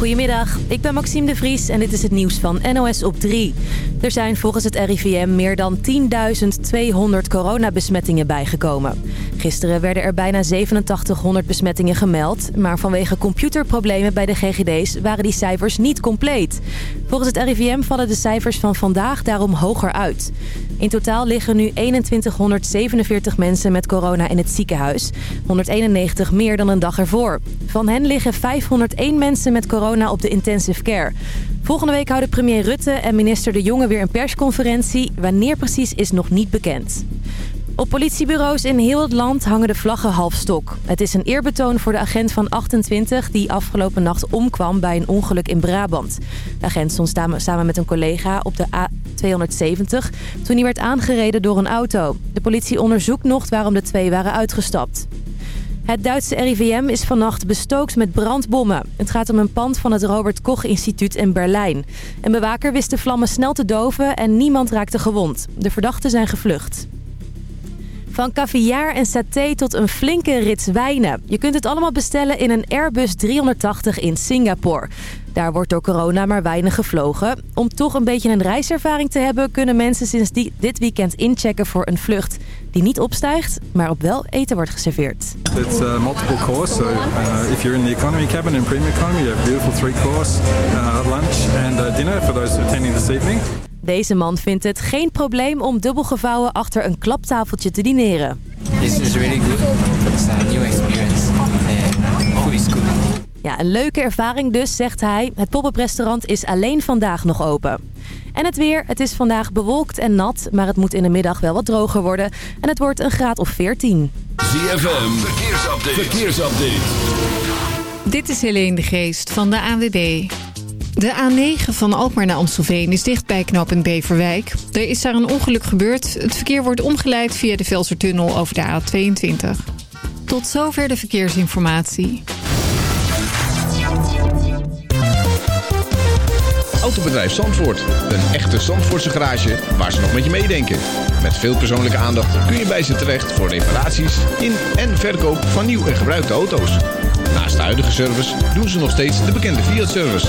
Goedemiddag, ik ben Maxime de Vries en dit is het nieuws van NOS op 3. Er zijn volgens het RIVM meer dan 10.200 coronabesmettingen bijgekomen. Gisteren werden er bijna 8700 besmettingen gemeld... maar vanwege computerproblemen bij de GGD's waren die cijfers niet compleet. Volgens het RIVM vallen de cijfers van vandaag daarom hoger uit. In totaal liggen nu 2147 mensen met corona in het ziekenhuis. 191 meer dan een dag ervoor. Van hen liggen 501 mensen met corona op de intensive care. Volgende week houden premier Rutte en minister De Jonge weer een persconferentie. Wanneer precies is nog niet bekend. Op politiebureaus in heel het land hangen de vlaggen halfstok. Het is een eerbetoon voor de agent van 28 die afgelopen nacht omkwam bij een ongeluk in Brabant. De agent stond samen met een collega op de A270 toen hij werd aangereden door een auto. De politie onderzoekt nog waarom de twee waren uitgestapt. Het Duitse RIVM is vannacht bestookt met brandbommen. Het gaat om een pand van het Robert Koch Instituut in Berlijn. Een bewaker wist de vlammen snel te doven en niemand raakte gewond. De verdachten zijn gevlucht. Van caviar en saté tot een flinke rits wijnen. Je kunt het allemaal bestellen in een Airbus 380 in Singapore. Daar wordt door corona maar weinig gevlogen. Om toch een beetje een reiservaring te hebben... kunnen mensen sinds dit weekend inchecken voor een vlucht die niet opstijgt... maar op wel eten wordt geserveerd. It's a multiple course, so uh, if you're in the economy cabin and premium economy... you have beautiful three course uh, lunch and uh, dinner for those attending this evening. Deze man vindt het geen probleem om dubbelgevouwen achter een klaptafeltje te dineren. This is really good. It's a new experience. Food is good. Ja, een leuke ervaring dus, zegt hij. Het pop-up restaurant is alleen vandaag nog open. En het weer, het is vandaag bewolkt en nat, maar het moet in de middag wel wat droger worden. En het wordt een graad of 14. ZFM, verkeersupdate. verkeersupdate. Dit is Helene de Geest van de ANWB. De A9 van Alkmaar naar Amstelveen is dicht bij knooppunt Beverwijk. Er is daar een ongeluk gebeurd. Het verkeer wordt omgeleid via de Velsertunnel over de A22. Tot zover de verkeersinformatie. Autobedrijf Zandvoort. Een echte Zandvoortse garage waar ze nog met je meedenken. Met veel persoonlijke aandacht kun je bij ze terecht voor reparaties in en verkoop van nieuw en gebruikte auto's. Naast de huidige service doen ze nog steeds de bekende Fiat-service.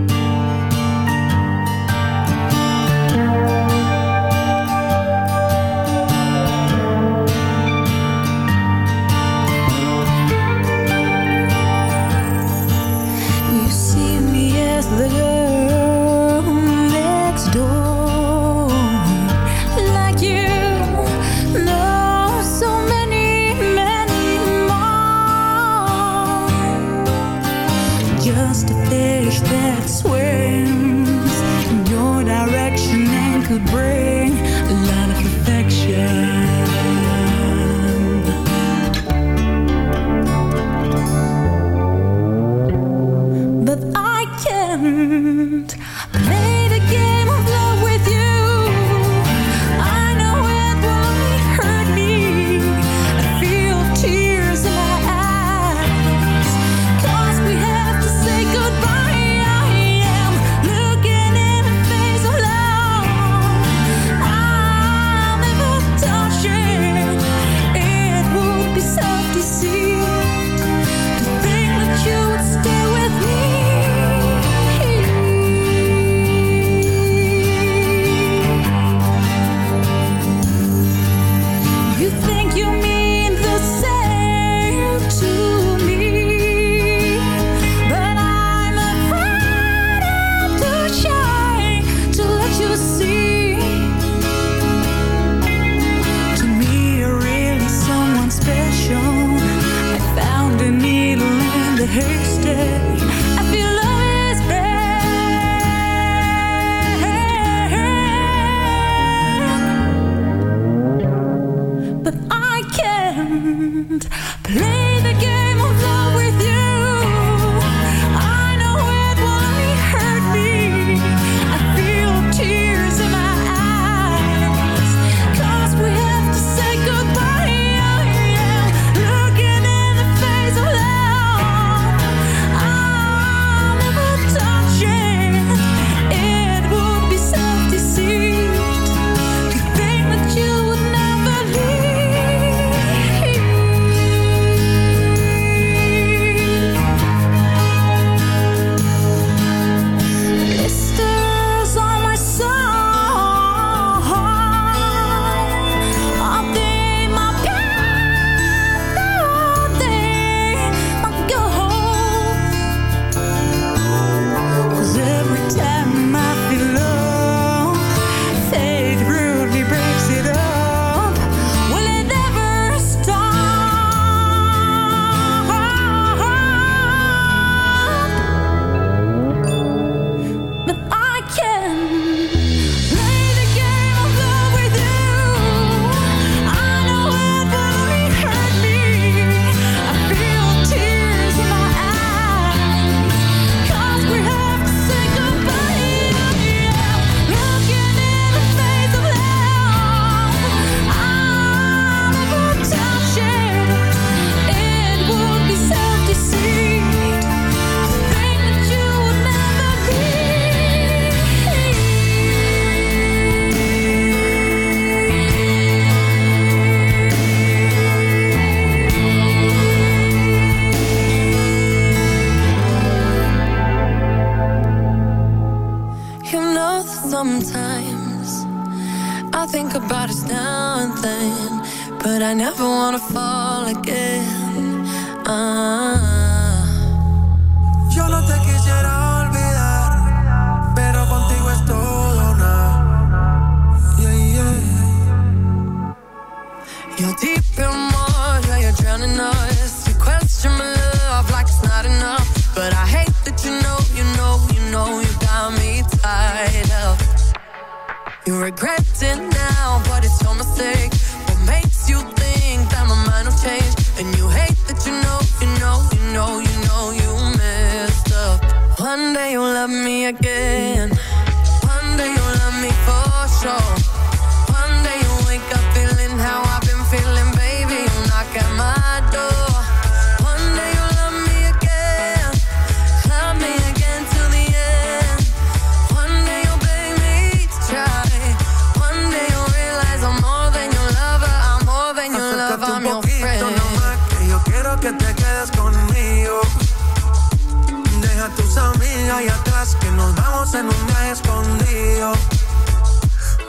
en un escondido.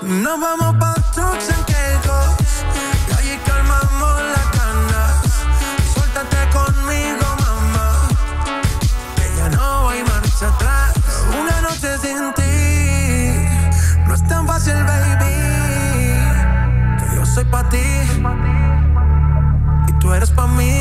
Nos vamos pa' trucks en quejos. Y allí calmamos las canas. Suéltate conmigo, mamá. Que ya no hay marcha atrás. Una noche sin ti. No es tan fácil, baby. Que yo soy pa' ti. Y tú eres pa' mí.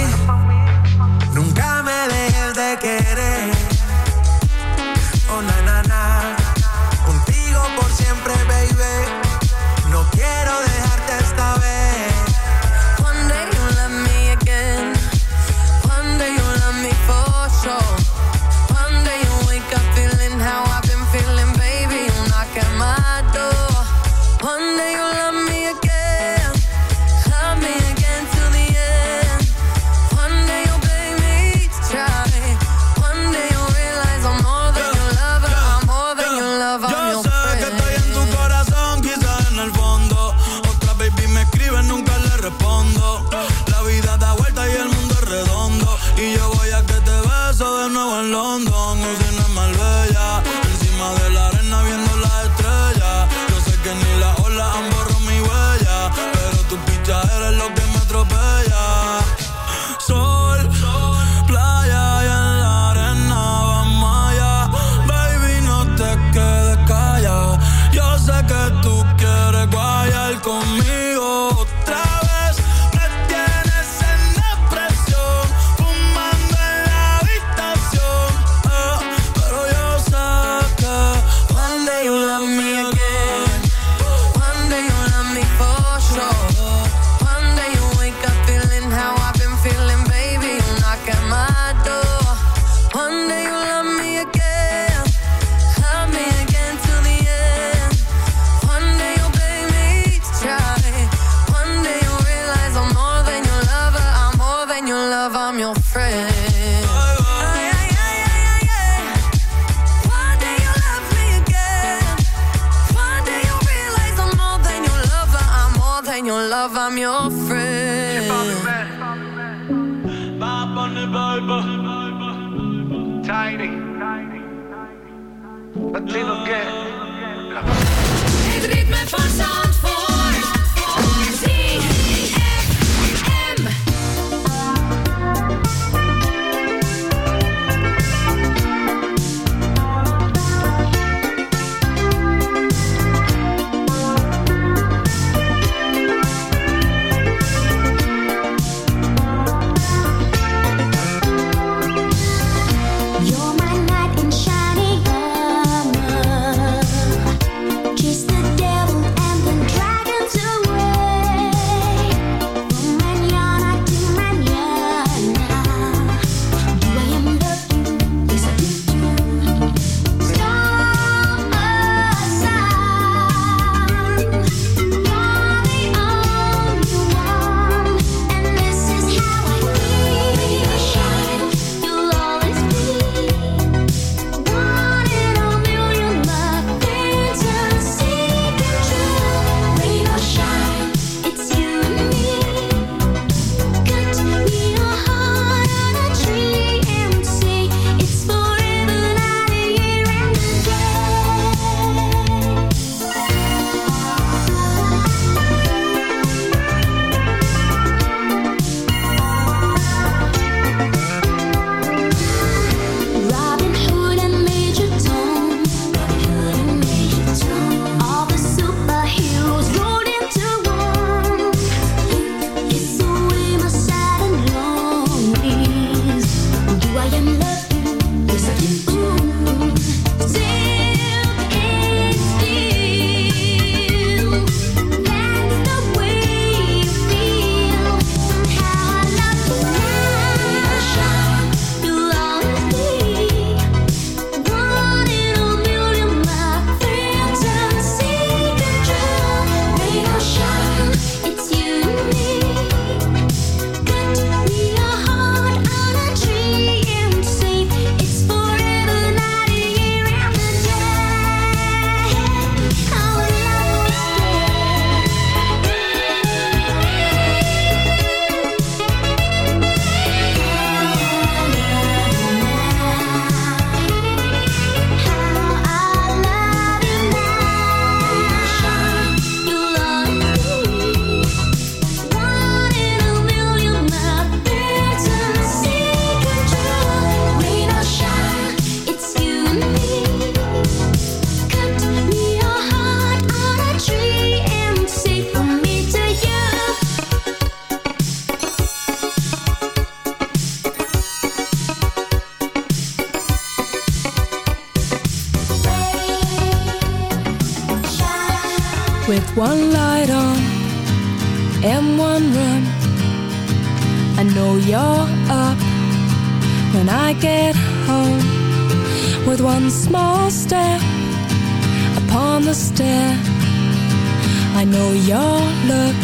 know your look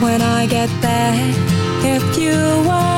when I get there if you want.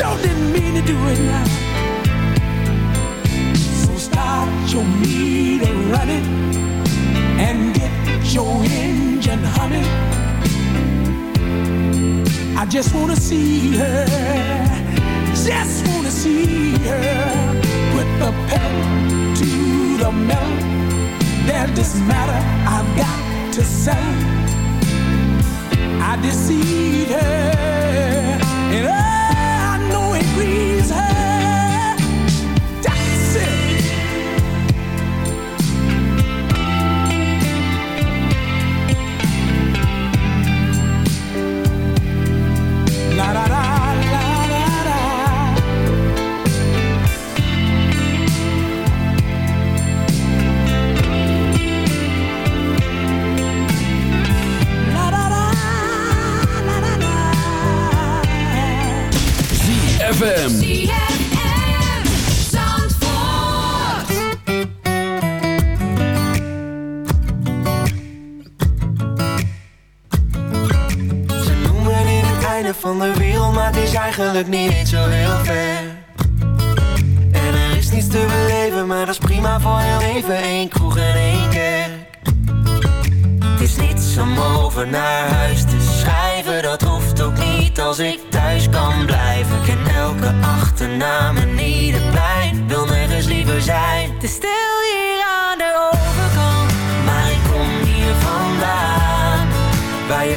sure didn't mean to do it now. So start your meter running and get your engine humming. I just wanna see her, just wanna see her put the pedal to the metal. There's this matter I've got to say. I deceive her. And oh, please her. Ze noemen dit het einde Van de wereld, maar het is eigenlijk niet zo heel ver. En er is niets te beleven, maar dat is prima voor heel even Eén kroeg en één keer is niets om over naar huis te schrijven. Dat hoeft ook niet als ik thuis kan blijven. Ik Ken elke achternaam en ieder plein. Wil nergens liever zijn. Te stil hier aan de overkant. Maar ik kom hier vandaan bij je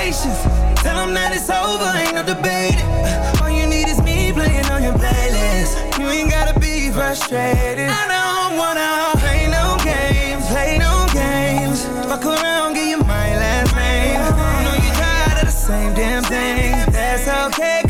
patience. Tell them that it's over, ain't no debating. All you need is me playing on your playlist. You ain't gotta be frustrated. I don't wanna play no games, play no games. Fuck around, get your mind last name. I know you're tired of the same damn thing. That's okay.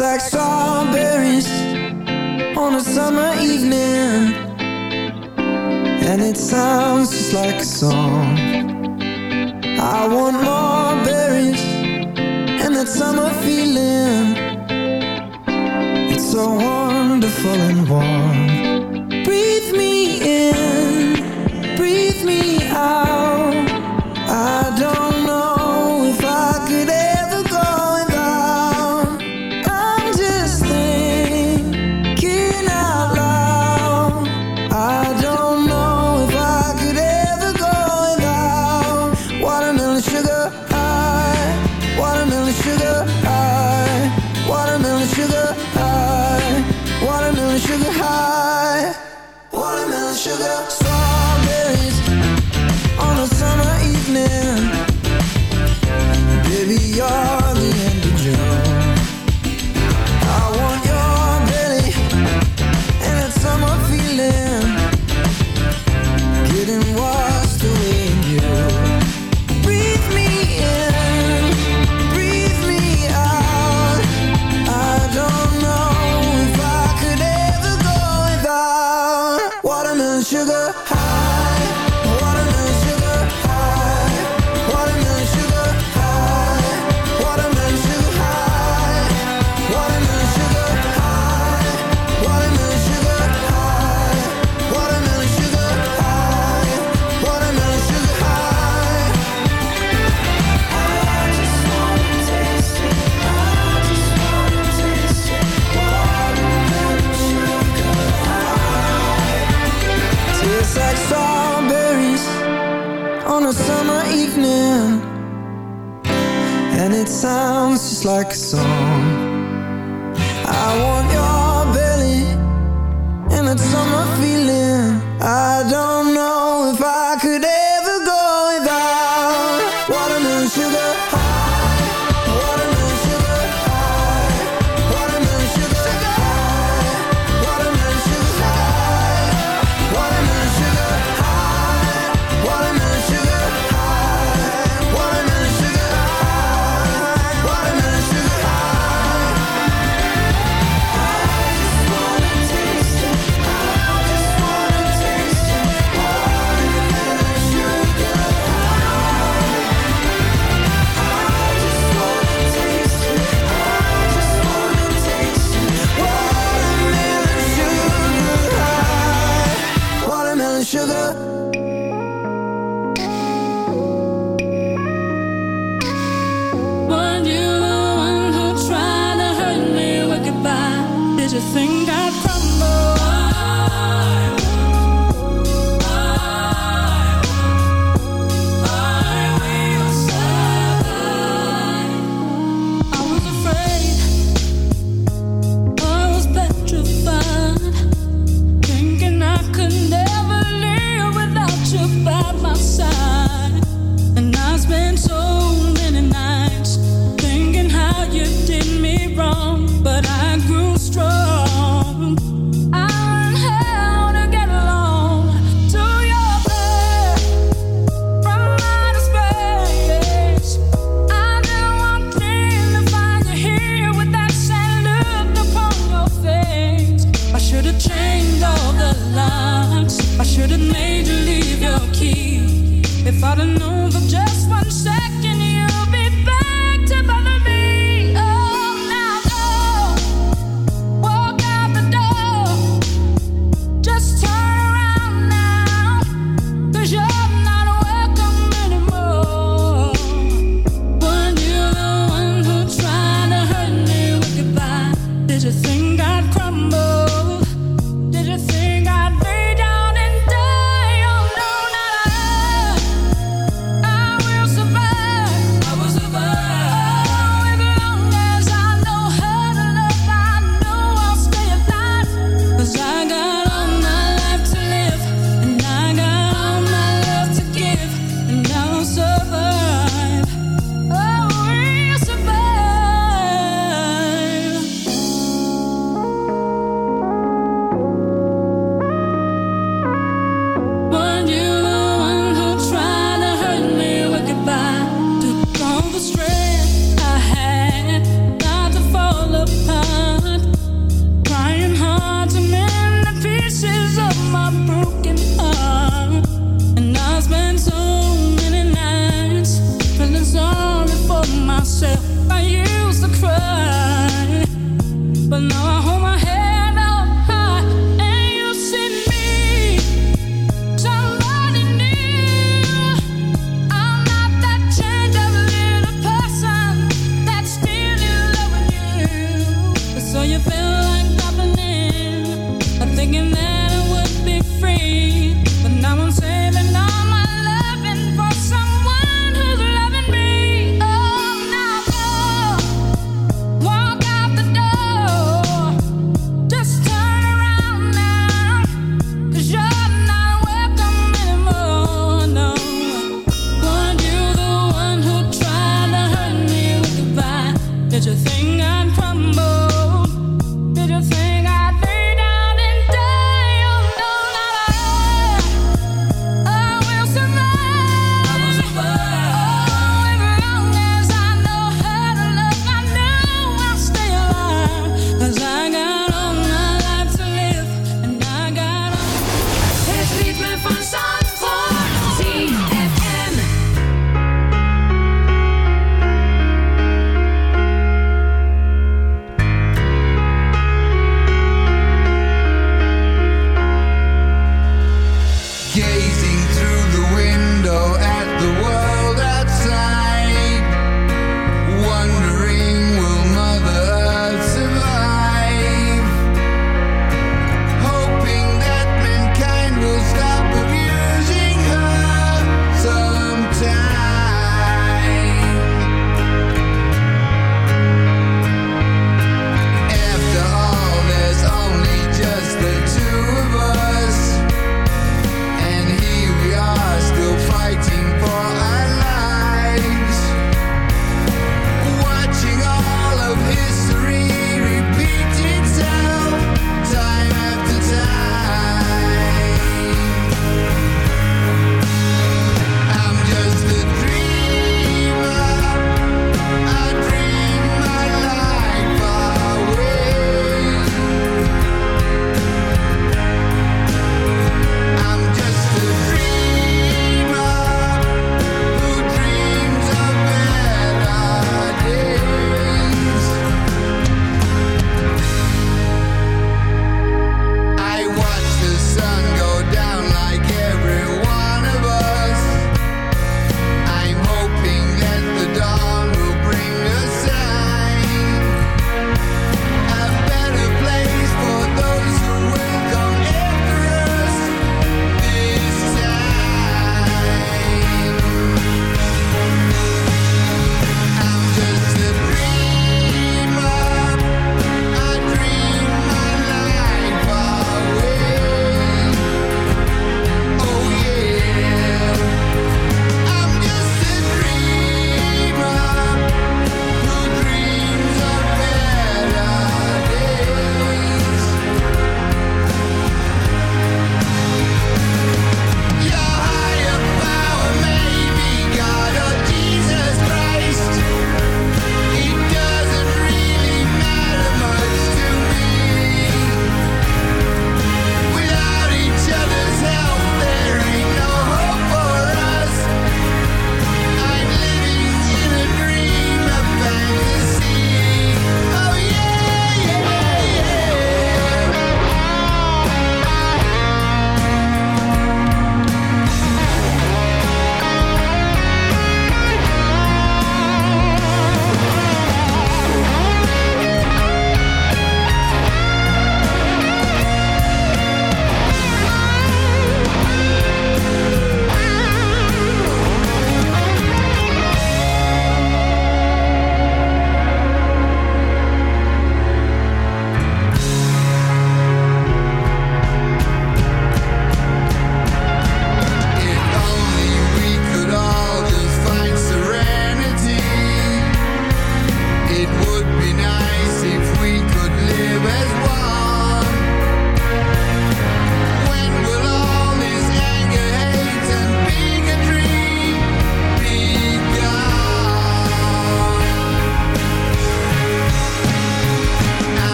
Like strawberries on a summer evening. And it sounds just like a song. I want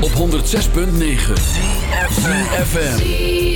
Op 106.9 CFFM